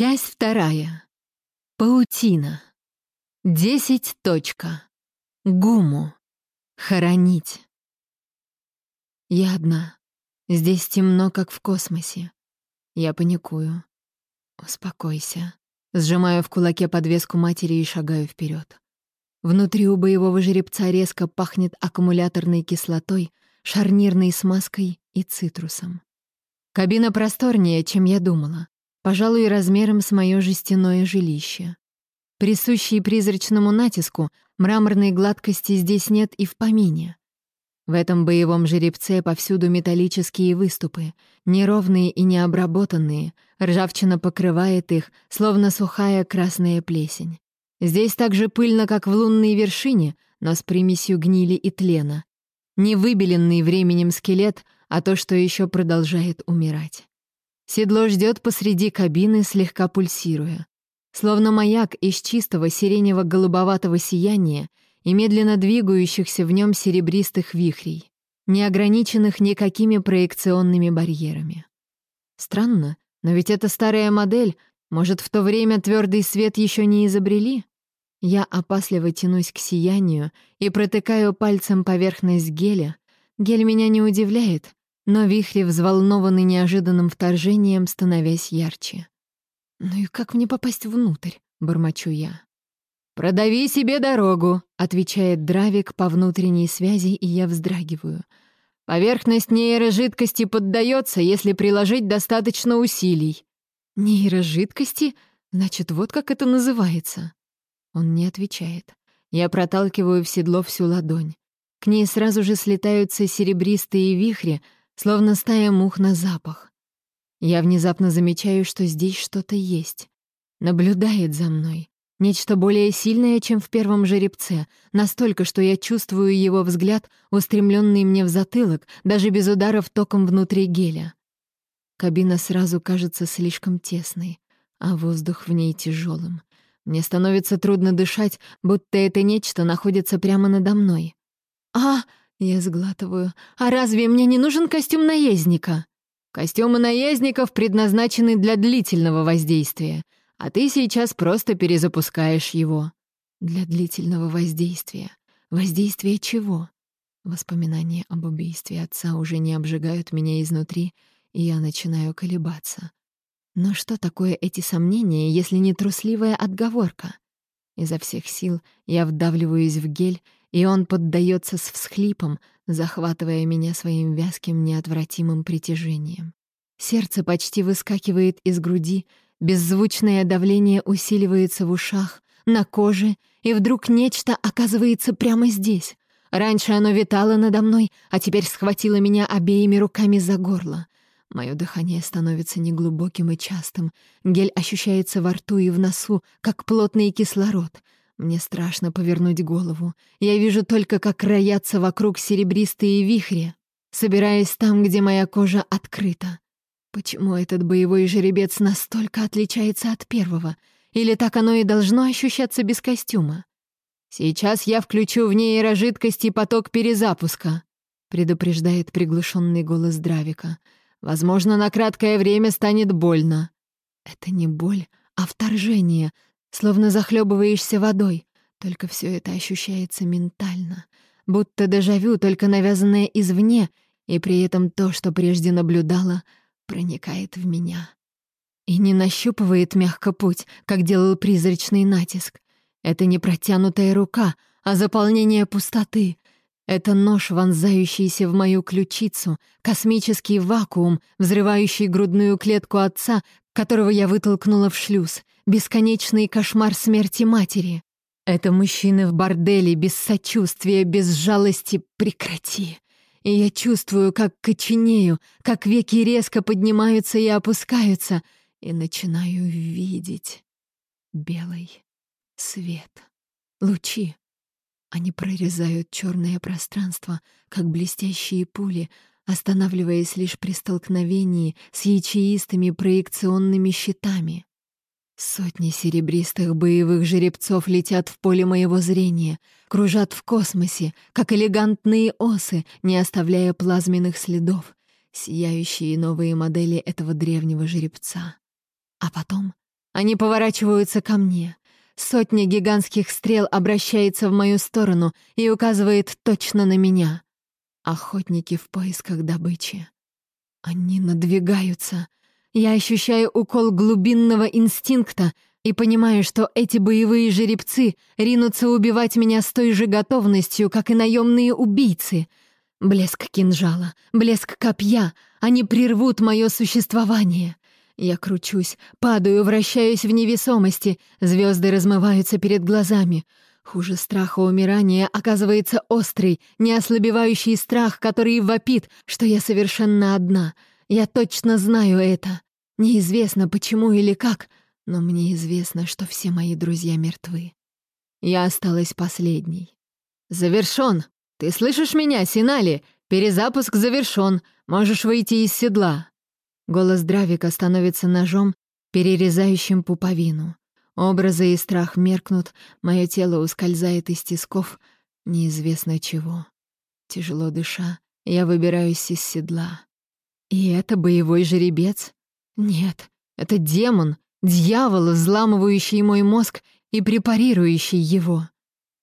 Часть вторая. Паутина. Десять точка. Гуму. Хоронить. Я одна. Здесь темно, как в космосе. Я паникую. Успокойся. Сжимаю в кулаке подвеску матери и шагаю вперед. Внутри у боевого жеребца резко пахнет аккумуляторной кислотой, шарнирной смазкой и цитрусом. Кабина просторнее, чем я думала. Пожалуй, размером с мое жестяное жилище. Присущей призрачному натиску мраморной гладкости здесь нет и в помине. В этом боевом жеребце повсюду металлические выступы, неровные и необработанные, ржавчина покрывает их, словно сухая красная плесень. Здесь так же пыльно, как в лунной вершине, но с примесью гнили и тлена. Не выбеленный временем скелет, а то, что еще продолжает умирать. Седло ждет посреди кабины, слегка пульсируя. Словно маяк из чистого сиренево-голубоватого сияния и медленно двигающихся в нем серебристых вихрей, не ограниченных никакими проекционными барьерами. Странно, но ведь это старая модель, может, в то время твердый свет еще не изобрели? Я опасливо тянусь к сиянию и протыкаю пальцем поверхность геля. Гель меня не удивляет, но вихри взволнованы неожиданным вторжением, становясь ярче. «Ну и как мне попасть внутрь?» — бормочу я. «Продави себе дорогу», — отвечает Дравик по внутренней связи, и я вздрагиваю. «Поверхность нейрожидкости поддается, если приложить достаточно усилий». «Нейрожидкости? Значит, вот как это называется». Он не отвечает. Я проталкиваю в седло всю ладонь. К ней сразу же слетаются серебристые вихри, словно стая мух на запах. Я внезапно замечаю, что здесь что-то есть. Наблюдает за мной. Нечто более сильное, чем в первом жеребце, настолько, что я чувствую его взгляд, устремленный мне в затылок, даже без ударов током внутри геля. Кабина сразу кажется слишком тесной, а воздух в ней тяжелым. Мне становится трудно дышать, будто это нечто находится прямо надо мной. «А!» — я сглатываю. «А разве мне не нужен костюм наездника?» «Костюмы наездников предназначены для длительного воздействия, а ты сейчас просто перезапускаешь его». «Для длительного воздействия. Воздействие чего?» Воспоминания об убийстве отца уже не обжигают меня изнутри, и я начинаю колебаться. Но что такое эти сомнения, если не трусливая отговорка? Изо всех сил я вдавливаюсь в гель, и он поддается с всхлипом, захватывая меня своим вязким неотвратимым притяжением. Сердце почти выскакивает из груди, беззвучное давление усиливается в ушах, на коже, и вдруг нечто оказывается прямо здесь. Раньше оно витало надо мной, а теперь схватило меня обеими руками за горло. Мое дыхание становится неглубоким и частым. Гель ощущается во рту и в носу, как плотный кислород. Мне страшно повернуть голову. Я вижу только, как роятся вокруг серебристые вихри, собираясь там, где моя кожа открыта. Почему этот боевой жеребец настолько отличается от первого? Или так оно и должно ощущаться без костюма? «Сейчас я включу в нейрожидкости поток перезапуска», предупреждает приглушенный голос Дравика — Возможно, на краткое время станет больно. Это не боль, а вторжение, словно захлебываешься водой. Только все это ощущается ментально, будто дежавю, только навязанное извне, и при этом то, что прежде наблюдала, проникает в меня. И не нащупывает мягко путь, как делал призрачный натиск. Это не протянутая рука, а заполнение пустоты, это нож, вонзающийся в мою ключицу, космический вакуум, взрывающий грудную клетку отца, которого я вытолкнула в шлюз, бесконечный кошмар смерти матери. Это мужчины в борделе, без сочувствия, без жалости, прекрати. И я чувствую, как коченею, как веки резко поднимаются и опускаются, и начинаю видеть белый свет, лучи, они прорезают черное пространство, как блестящие пули, останавливаясь лишь при столкновении с ячеистыми проекционными щитами. Сотни серебристых боевых жеребцов летят в поле моего зрения, кружат в космосе, как элегантные осы, не оставляя плазменных следов, сияющие новые модели этого древнего жеребца. А потом Они поворачиваются ко мне. Сотня гигантских стрел обращается в мою сторону и указывает точно на меня. Охотники в поисках добычи. Они надвигаются. Я ощущаю укол глубинного инстинкта и понимаю, что эти боевые жеребцы ринутся убивать меня с той же готовностью, как и наемные убийцы. Блеск кинжала, блеск копья, они прервут мое существование. Я кручусь, падаю, вращаюсь в невесомости, звезды размываются перед глазами. Хуже страха умирания оказывается острый, неослабевающий страх, который вопит, что я совершенно одна. Я точно знаю это. Неизвестно почему или как, но мне известно, что все мои друзья мертвы. Я осталась последней. «Завершён! Ты слышишь меня, Синали? Перезапуск завершён. Можешь выйти из седла». Голос Дравика становится ножом, перерезающим пуповину. Образы и страх меркнут, мое тело ускользает из тисков неизвестно чего. Тяжело дыша, я выбираюсь из седла. И это боевой жеребец? Нет, это демон, дьявол, взламывающий мой мозг и препарирующий его.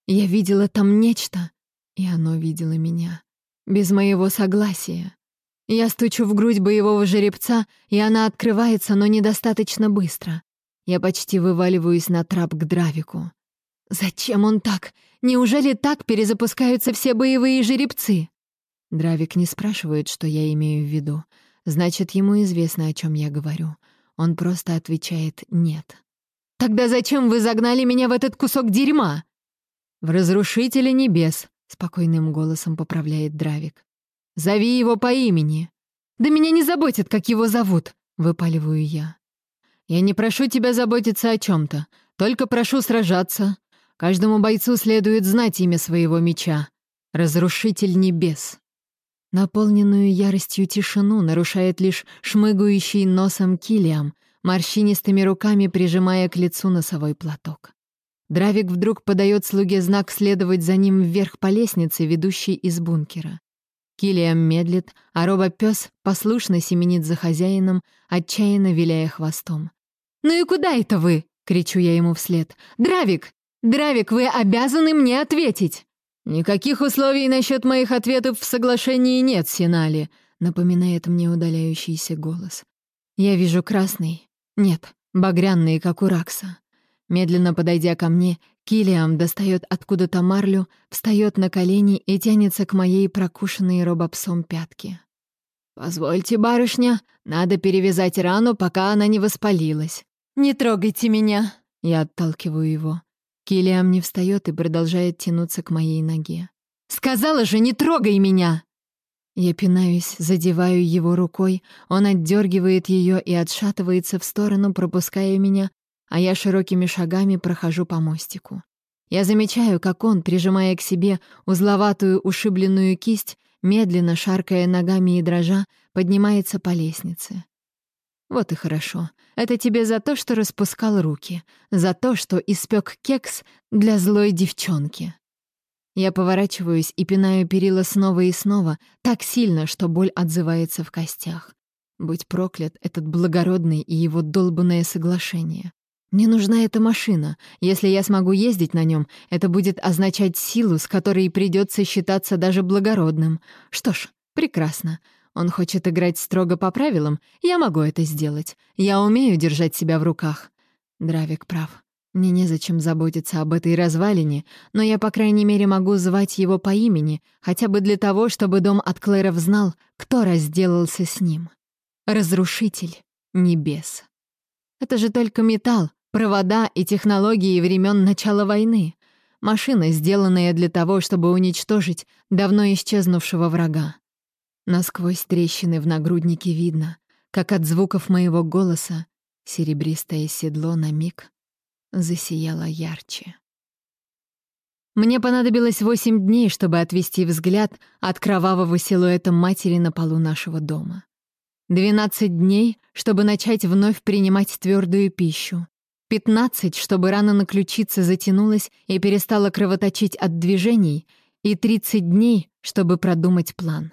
Я видела там нечто, и оно видело меня. Без моего согласия. Я стучу в грудь боевого жеребца, и она открывается, но недостаточно быстро. Я почти вываливаюсь на трап к Дравику. Зачем он так? Неужели так перезапускаются все боевые жеребцы? Дравик не спрашивает, что я имею в виду. Значит, ему известно, о чем я говорю. Он просто отвечает «нет». «Тогда зачем вы загнали меня в этот кусок дерьма?» «В разрушителе небес», — спокойным голосом поправляет Дравик. Зови его по имени. Да меня не заботит, как его зовут, выпаливаю я. Я не прошу тебя заботиться о чем-то, только прошу сражаться. Каждому бойцу следует знать имя своего меча. Разрушитель небес. Наполненную яростью тишину нарушает лишь шмыгающий носом килиам, морщинистыми руками прижимая к лицу носовой платок. Дравик вдруг подает слуге знак следовать за ним вверх по лестнице, ведущей из бункера. Килиам медлит, а робопёс послушно семенит за хозяином, отчаянно виляя хвостом. «Ну и куда это вы?» — кричу я ему вслед. «Дравик! Дравик, вы обязаны мне ответить!» «Никаких условий насчет моих ответов в соглашении нет, Синали», — напоминает мне удаляющийся голос. Я вижу красный. Нет, багряный, как у Ракса. Медленно подойдя ко мне, Килиам достает откуда-то марлю, встает на колени и тянется к моей прокушенной робопсом пятке. «Позвольте, барышня, надо перевязать рану, пока она не воспалилась». «Не трогайте меня!» Я отталкиваю его. Килиам не встает и продолжает тянуться к моей ноге. «Сказала же, не трогай меня!» Я пинаюсь, задеваю его рукой, он отдергивает ее и отшатывается в сторону, пропуская меня, а я широкими шагами прохожу по мостику. Я замечаю, как он, прижимая к себе узловатую ушибленную кисть, медленно, шаркая ногами и дрожа, поднимается по лестнице. Вот и хорошо. Это тебе за то, что распускал руки, за то, что испек кекс для злой девчонки. Я поворачиваюсь и пинаю перила снова и снова, так сильно, что боль отзывается в костях. Будь проклят этот благородный и его долбанное соглашение. Мне нужна эта машина. Если я смогу ездить на нем, это будет означать силу, с которой придется считаться даже благородным. Что ж, прекрасно. Он хочет играть строго по правилам. Я могу это сделать. Я умею держать себя в руках. Дравик прав. Мне незачем заботиться об этой развалине, но я, по крайней мере, могу звать его по имени, хотя бы для того, чтобы дом от Клэров знал, кто разделался с ним. Разрушитель небес. Это же только металл, Провода и технологии времен начала войны. Машина, сделанная для того, чтобы уничтожить давно исчезнувшего врага. Насквозь трещины в нагруднике видно, как от звуков моего голоса серебристое седло на миг засияло ярче. Мне понадобилось восемь дней, чтобы отвести взгляд от кровавого силуэта матери на полу нашего дома. Двенадцать дней, чтобы начать вновь принимать твердую пищу. Пятнадцать, чтобы рана на ключице затянулась и перестала кровоточить от движений, и тридцать дней, чтобы продумать план.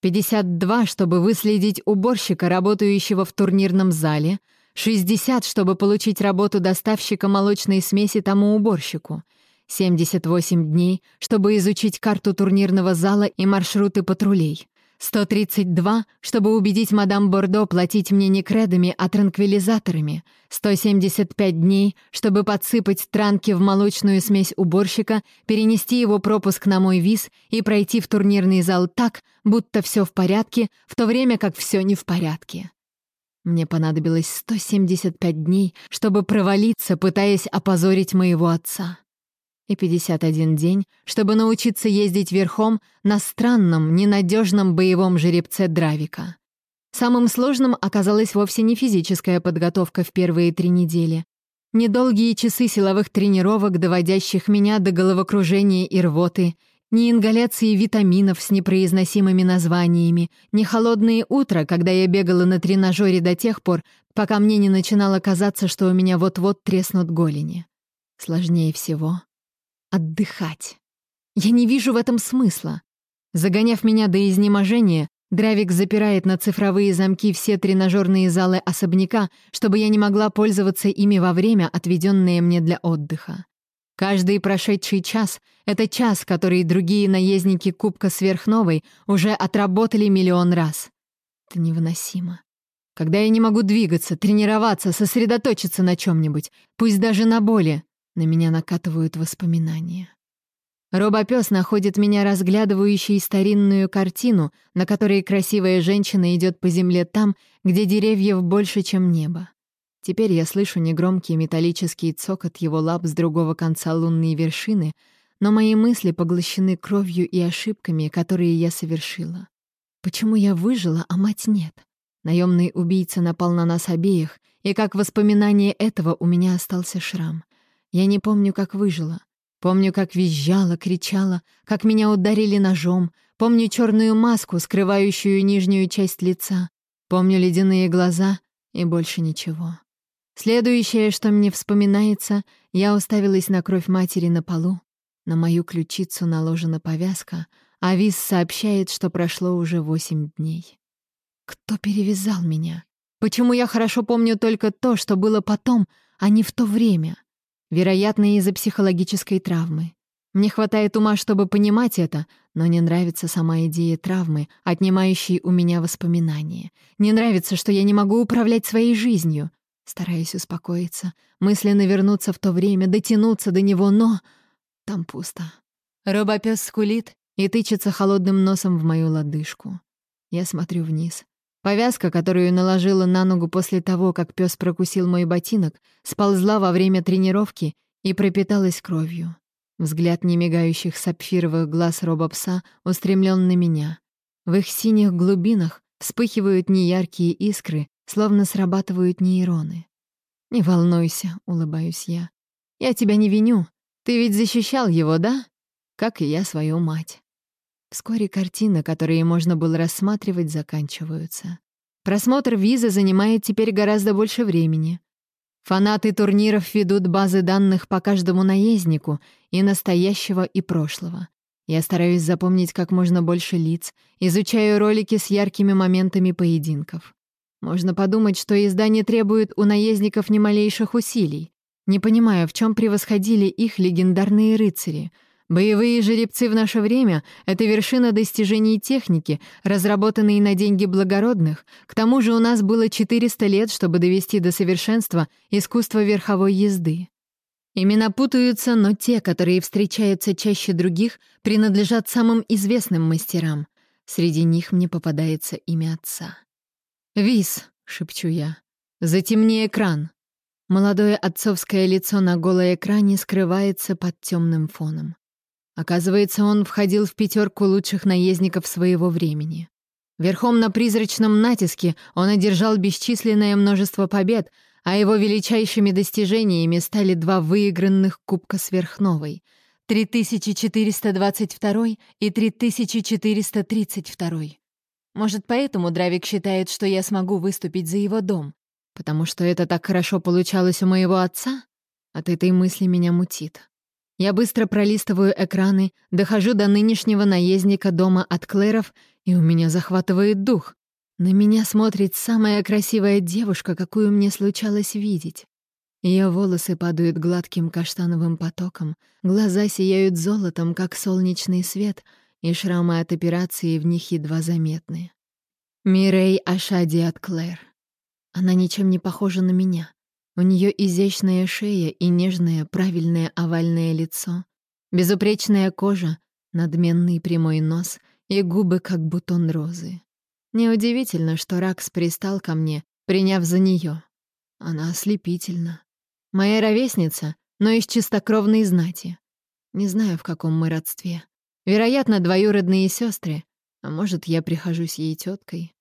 Пятьдесят два, чтобы выследить уборщика, работающего в турнирном зале, 60, чтобы получить работу доставщика молочной смеси тому уборщику. 78 дней, чтобы изучить карту турнирного зала и маршруты патрулей. 132, чтобы убедить мадам Бордо платить мне не кредами, а транквилизаторами. 175 дней, чтобы подсыпать транки в молочную смесь уборщика, перенести его пропуск на мой виз и пройти в турнирный зал так, будто все в порядке, в то время как все не в порядке. Мне понадобилось 175 дней, чтобы провалиться, пытаясь опозорить моего отца и 51 день, чтобы научиться ездить верхом на странном, ненадежном боевом жеребце Дравика. Самым сложным оказалась вовсе не физическая подготовка в первые три недели. Недолгие часы силовых тренировок, доводящих меня до головокружения и рвоты, ни ингаляции витаминов с непроизносимыми названиями, ни холодные утра, когда я бегала на тренажере до тех пор, пока мне не начинало казаться, что у меня вот-вот треснут голени. Сложнее всего Отдыхать. Я не вижу в этом смысла. Загоняв меня до изнеможения, Дравик запирает на цифровые замки все тренажерные залы особняка, чтобы я не могла пользоваться ими во время, отведенное мне для отдыха. Каждый прошедший час — это час, который другие наездники Кубка Сверхновой уже отработали миллион раз. Это невыносимо. Когда я не могу двигаться, тренироваться, сосредоточиться на чем-нибудь, пусть даже на боли, на меня накатывают воспоминания. Робопёс находит меня разглядывающей старинную картину, на которой красивая женщина идет по земле там, где деревьев больше, чем небо. Теперь я слышу негромкий металлический цокот его лап с другого конца лунной вершины, но мои мысли поглощены кровью и ошибками, которые я совершила. Почему я выжила, а мать нет? Наемный убийца напал на нас обеих, и как воспоминание этого у меня остался шрам. Я не помню, как выжила. Помню, как визжала, кричала, как меня ударили ножом. Помню черную маску, скрывающую нижнюю часть лица. Помню ледяные глаза и больше ничего. Следующее, что мне вспоминается, я уставилась на кровь матери на полу. На мою ключицу наложена повязка, а Виз сообщает, что прошло уже восемь дней. Кто перевязал меня? Почему я хорошо помню только то, что было потом, а не в то время? Вероятно, из-за психологической травмы. Мне хватает ума, чтобы понимать это, но не нравится сама идея травмы, отнимающей у меня воспоминания. Не нравится, что я не могу управлять своей жизнью. Стараюсь успокоиться, мысленно вернуться в то время, дотянуться до него, но... Там пусто. Робопёс скулит и тычется холодным носом в мою лодыжку. Я смотрю вниз. Повязка, которую наложила на ногу после того, как пес прокусил мой ботинок, сползла во время тренировки и пропиталась кровью. Взгляд немигающих сапфировых глаз робопса устремлен на меня. В их синих глубинах вспыхивают неяркие искры, словно срабатывают нейроны. «Не волнуйся», — улыбаюсь я. «Я тебя не виню. Ты ведь защищал его, да? Как и я свою мать». Вскоре картины, которые можно было рассматривать, заканчиваются. Просмотр визы занимает теперь гораздо больше времени. Фанаты турниров ведут базы данных по каждому наезднику, и настоящего, и прошлого. Я стараюсь запомнить как можно больше лиц, изучаю ролики с яркими моментами поединков. Можно подумать, что издание требует у наездников ни малейших усилий. Не понимаю, в чем превосходили их легендарные рыцари — Боевые жеребцы в наше время — это вершина достижений техники, разработанные на деньги благородных. К тому же у нас было 400 лет, чтобы довести до совершенства искусство верховой езды. Имена путаются, но те, которые встречаются чаще других, принадлежат самым известным мастерам. Среди них мне попадается имя отца. «Вис», — шепчу я, — «затемни экран». Молодое отцовское лицо на голой экране скрывается под темным фоном. Оказывается, он входил в пятерку лучших наездников своего времени. Верхом на призрачном натиске он одержал бесчисленное множество побед, а его величайшими достижениями стали два выигранных Кубка Сверхновой — 3422 и 3432. Может, поэтому Дравик считает, что я смогу выступить за его дом? Потому что это так хорошо получалось у моего отца? От этой мысли меня мутит. Я быстро пролистываю экраны, дохожу до нынешнего наездника дома от Клэров, и у меня захватывает дух. На меня смотрит самая красивая девушка, какую мне случалось видеть. Ее волосы падают гладким каштановым потоком, глаза сияют золотом, как солнечный свет, и шрамы от операции в них едва заметны. Мирей Ашади от Клэр. Она ничем не похожа на меня. У нее изящная шея и нежное, правильное овальное лицо, безупречная кожа, надменный прямой нос и губы, как бутон розы. Неудивительно, что Ракс пристал ко мне, приняв за нее. Она ослепительна. Моя ровесница, но из чистокровной знати. Не знаю, в каком мы родстве. Вероятно, двоюродные сестры, а может, я прихожусь ей теткой.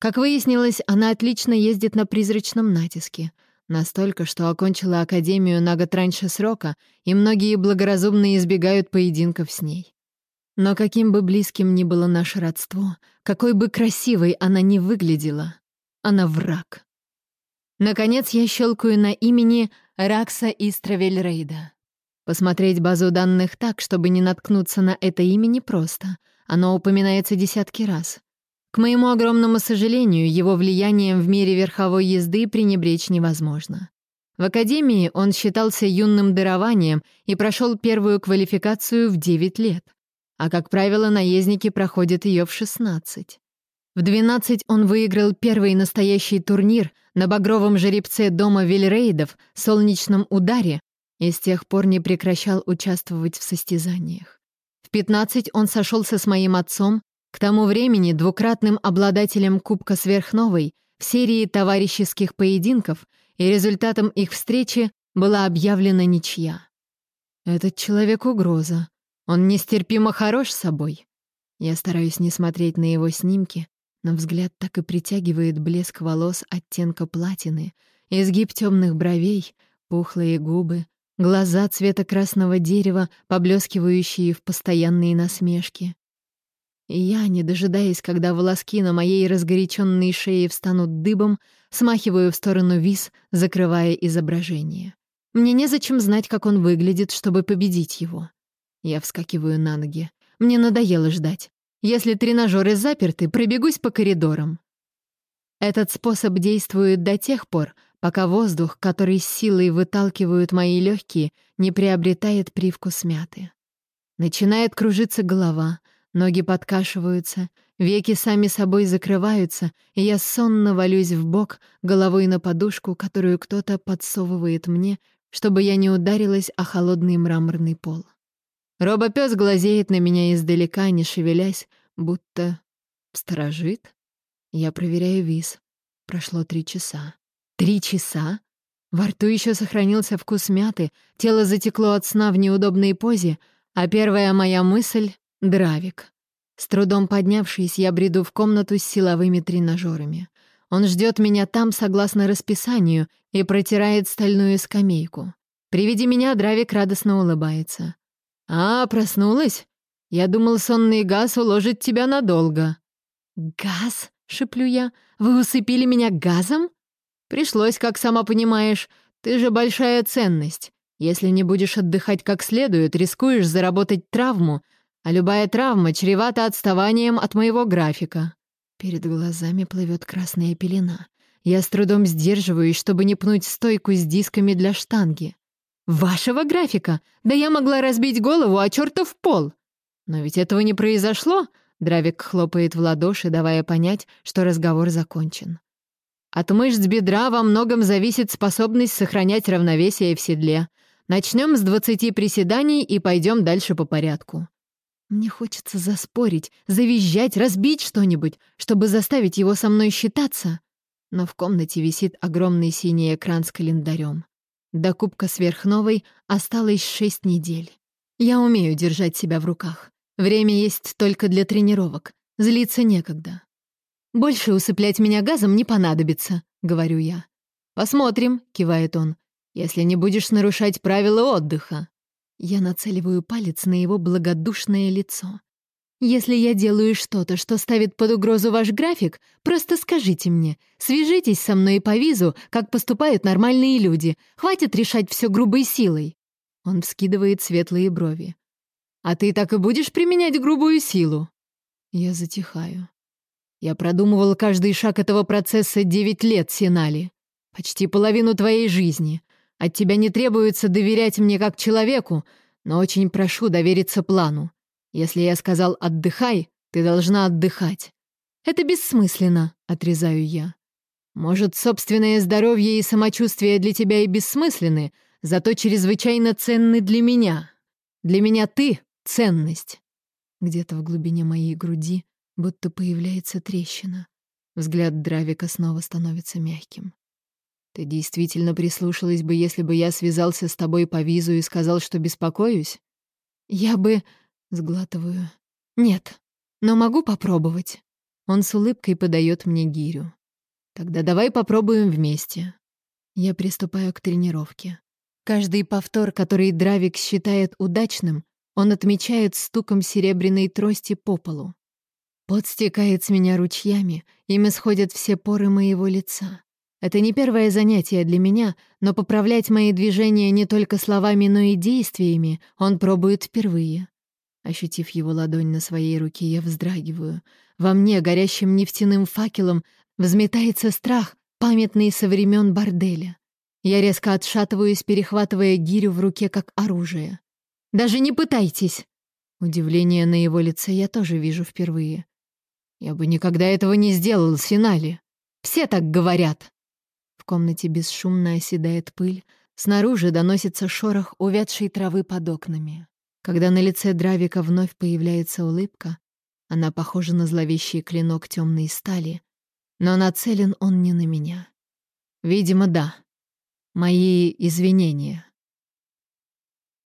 Как выяснилось, она отлично ездит на призрачном натиске. Настолько, что окончила академию на год раньше срока, и многие благоразумно избегают поединков с ней. Но каким бы близким ни было наше родство, какой бы красивой она ни выглядела, она враг. Наконец я щелкаю на имени Ракса Истравельрейда. Посмотреть базу данных так, чтобы не наткнуться на это имя, непросто. Оно упоминается десятки раз. К моему огромному сожалению, его влиянием в мире верховой езды пренебречь невозможно. В академии он считался юным дарованием и прошел первую квалификацию в 9 лет а, как правило, наездники проходят ее в 16. В 12 он выиграл первый настоящий турнир на багровом жеребце дома Вильрейдов «Солнечном ударе» и с тех пор не прекращал участвовать в состязаниях. В 15 он сошелся с моим отцом, к тому времени двукратным обладателем Кубка Сверхновой в серии товарищеских поединков, и результатом их встречи была объявлена ничья. «Этот человек — угроза», он нестерпимо хорош собой. Я стараюсь не смотреть на его снимки, но взгляд так и притягивает блеск волос оттенка платины, изгиб темных бровей, пухлые губы, глаза цвета красного дерева, поблескивающие в постоянные насмешки. Я, не дожидаясь, когда волоски на моей разгоряченной шее встанут дыбом, смахиваю в сторону виз, закрывая изображение. Мне незачем знать, как он выглядит, чтобы победить его. Я вскакиваю на ноги. Мне надоело ждать. Если тренажеры заперты, пробегусь по коридорам. Этот способ действует до тех пор, пока воздух, который силой выталкивают мои легкие, не приобретает привкус мяты. Начинает кружиться голова, ноги подкашиваются, веки сами собой закрываются, и я сонно валюсь в бок головой на подушку, которую кто-то подсовывает мне, чтобы я не ударилась о холодный мраморный пол. Робопес глазеет на меня издалека, не шевелясь, будто сторожит. Я проверяю виз. Прошло три часа. Три часа? Во рту еще сохранился вкус мяты, тело затекло от сна в неудобной позе, а первая моя мысль — дравик. С трудом поднявшись, я бреду в комнату с силовыми тренажерами. Он ждет меня там согласно расписанию и протирает стальную скамейку. При виде меня Дравик радостно улыбается. «А, проснулась? Я думал, сонный газ уложит тебя надолго». «Газ?» — шеплю я. «Вы усыпили меня газом?» «Пришлось, как сама понимаешь. Ты же большая ценность. Если не будешь отдыхать как следует, рискуешь заработать травму, а любая травма чревата отставанием от моего графика». Перед глазами плывет красная пелена. Я с трудом сдерживаюсь, чтобы не пнуть стойку с дисками для штанги. «Вашего графика? Да я могла разбить голову о чертов пол!» «Но ведь этого не произошло!» Дравик хлопает в ладоши, давая понять, что разговор закончен. «От мышц бедра во многом зависит способность сохранять равновесие в седле. Начнем с двадцати приседаний и пойдем дальше по порядку». Мне хочется заспорить, завизжать, разбить что-нибудь, чтобы заставить его со мной считаться. Но в комнате висит огромный синий экран с календарем. До Кубка Сверхновой осталось шесть недель. Я умею держать себя в руках. Время есть только для тренировок. Злиться некогда. «Больше усыплять меня газом не понадобится», — говорю я. «Посмотрим», — кивает он, «если не будешь нарушать правила отдыха». Я нацеливаю палец на его благодушное лицо. Если я делаю что-то, что ставит под угрозу ваш график, просто скажите мне. Свяжитесь со мной по визу, как поступают нормальные люди. Хватит решать все грубой силой». Он вскидывает светлые брови. «А ты так и будешь применять грубую силу?» Я затихаю. Я продумывал каждый шаг этого процесса девять лет, Синали. Почти половину твоей жизни. От тебя не требуется доверять мне как человеку, но очень прошу довериться плану. Если я сказал «отдыхай», ты должна отдыхать. Это бессмысленно, отрезаю я. Может, собственное здоровье и самочувствие для тебя и бессмысленны, зато чрезвычайно ценны для меня. Для меня ты — ценность. Где-то в глубине моей груди будто появляется трещина. Взгляд Дравика снова становится мягким. Ты действительно прислушалась бы, если бы я связался с тобой по визу и сказал, что беспокоюсь? Я бы... Сглатываю. Нет, но могу попробовать. Он с улыбкой подает мне гирю. Тогда давай попробуем вместе. Я приступаю к тренировке. Каждый повтор, который Дравик считает удачным, он отмечает стуком серебряной трости по полу. Пот стекает с меня ручьями, ими сходят все поры моего лица. Это не первое занятие для меня, но поправлять мои движения не только словами, но и действиями он пробует впервые. Ощутив его ладонь на своей руке, я вздрагиваю. Во мне, горящим нефтяным факелом, взметается страх, памятный со времен борделя. Я резко отшатываюсь, перехватывая гирю в руке как оружие. «Даже не пытайтесь!» Удивление на его лице я тоже вижу впервые. «Я бы никогда этого не сделал, Синали. Все так говорят!» Комнате бесшумно оседает пыль, снаружи доносится шорох увядшей травы под окнами. Когда на лице Дравика вновь появляется улыбка, она похожа на зловещий клинок темной стали, но нацелен он не на меня. Видимо, да. Мои извинения.